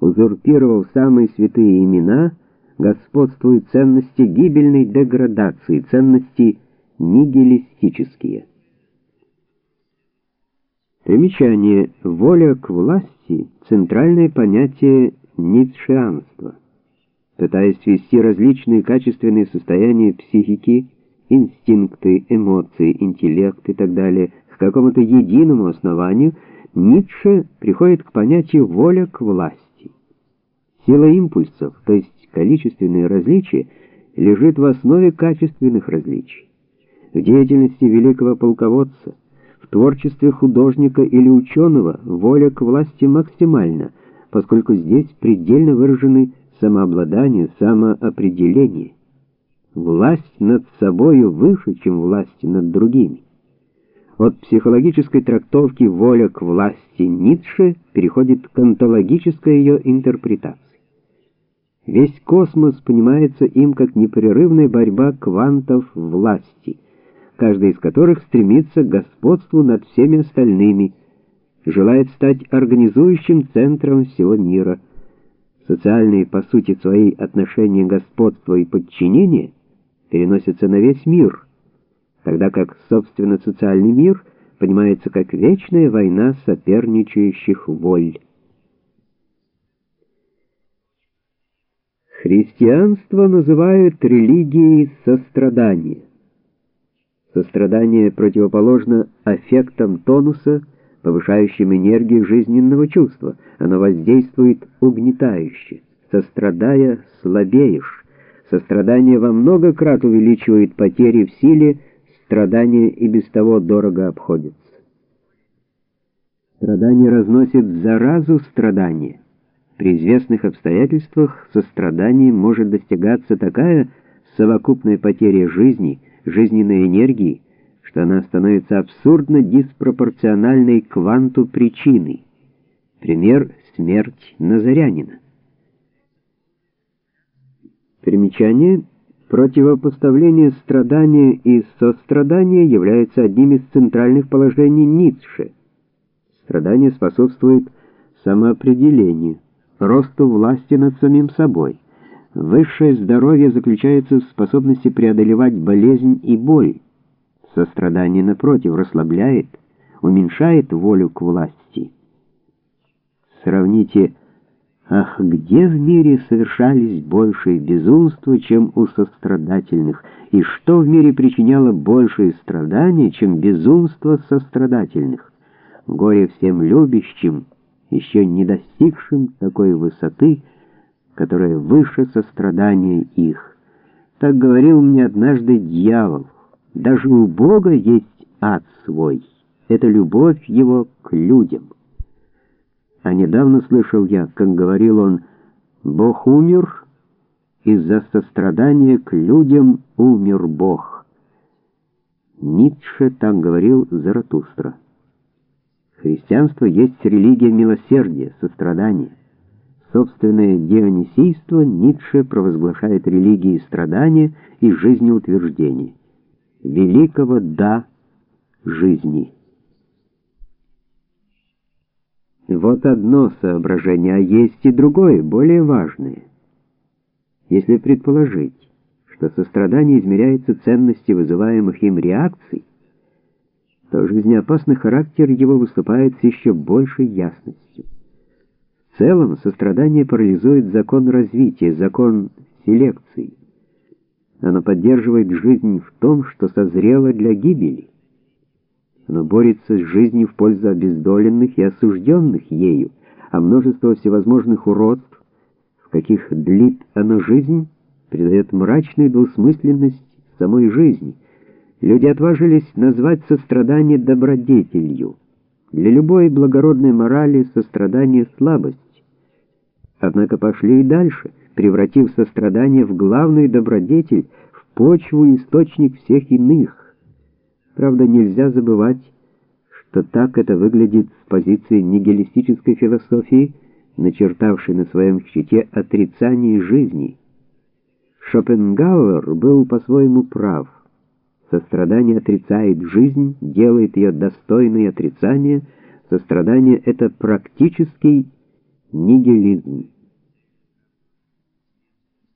узурпировав самые святые имена, господствуют ценности гибельной деградации, ценности нигилистические. Примечание. Воля к власти — центральное понятие ницшеанства. Пытаясь свести различные качественные состояния психики, инстинкты, эмоции, интеллект и так далее к какому-то единому основанию, Ницше приходит к понятию «воля к власти». Сила импульсов, то есть количественные различия, лежит в основе качественных различий. В деятельности великого полководца, в творчестве художника или ученого воля к власти максимальна, поскольку здесь предельно выражены самообладание, самоопределение. Власть над собою выше, чем власть над другими. От психологической трактовки воля к власти Ницше переходит к онтологической ее интерпретации. Весь космос понимается им как непрерывная борьба квантов власти, каждый из которых стремится к господству над всеми остальными, желает стать организующим центром всего мира. Социальные, по сути своей, отношения господства и подчинения переносятся на весь мир – тогда как, собственно, социальный мир понимается как вечная война соперничающих воль. Христианство называют религией сострадания. Сострадание противоположно аффектам тонуса, повышающим энергию жизненного чувства. Оно воздействует угнетающе. Сострадая, слабеешь. Сострадание во много крат увеличивает потери в силе, страдания и без того дорого обходятся. Страдание разносит заразу страдания. При известных обстоятельствах состраданием может достигаться такая совокупная потеря жизни, жизненной энергии, что она становится абсурдно диспропорциональной кванту причины. Пример — смерть Назарянина. Примечание — Противопоставление страдания и сострадания является одним из центральных положений Ницше. Страдание способствует самоопределению, росту власти над самим собой. Высшее здоровье заключается в способности преодолевать болезнь и боль. Сострадание, напротив, расслабляет, уменьшает волю к власти. Сравните Ах, где в мире совершались большие безумства, чем у сострадательных, и что в мире причиняло большие страдания, чем безумство сострадательных? Горе всем любящим, еще не достигшим такой высоты, которая выше сострадания их. Так говорил мне однажды дьявол. Даже у Бога есть ад свой. Это любовь его к людям. А недавно слышал я, как говорил он, «Бог умер, из-за сострадания к людям умер Бог». Ницше так говорил Заратустра. Христианство есть религия милосердия, сострадания. Собственное дионисийство Ницше провозглашает религией страдания и жизнеутверждения. Великого «да» жизни. Вот одно соображение, а есть и другое, более важное. Если предположить, что сострадание измеряется ценностью вызываемых им реакций, то жизнеопасный характер его выступает с еще большей ясностью. В целом, сострадание парализует закон развития, закон селекции. Оно поддерживает жизнь в том, что созрело для гибели. Оно борется с жизнью в пользу обездоленных и осужденных ею, а множество всевозможных уродств, в каких длит оно жизнь, придает мрачную двусмысленность самой жизни. Люди отважились назвать сострадание добродетелью. Для любой благородной морали сострадание — слабость. Однако пошли и дальше, превратив сострадание в главную добродетель, в почву и источник всех иных. Правда, нельзя забывать, что так это выглядит с позиции нигилистической философии, начертавшей на своем щите отрицание жизни. Шопенгауэр был по-своему прав. Сострадание отрицает жизнь, делает ее достойной отрицания. Сострадание — это практический нигилизм.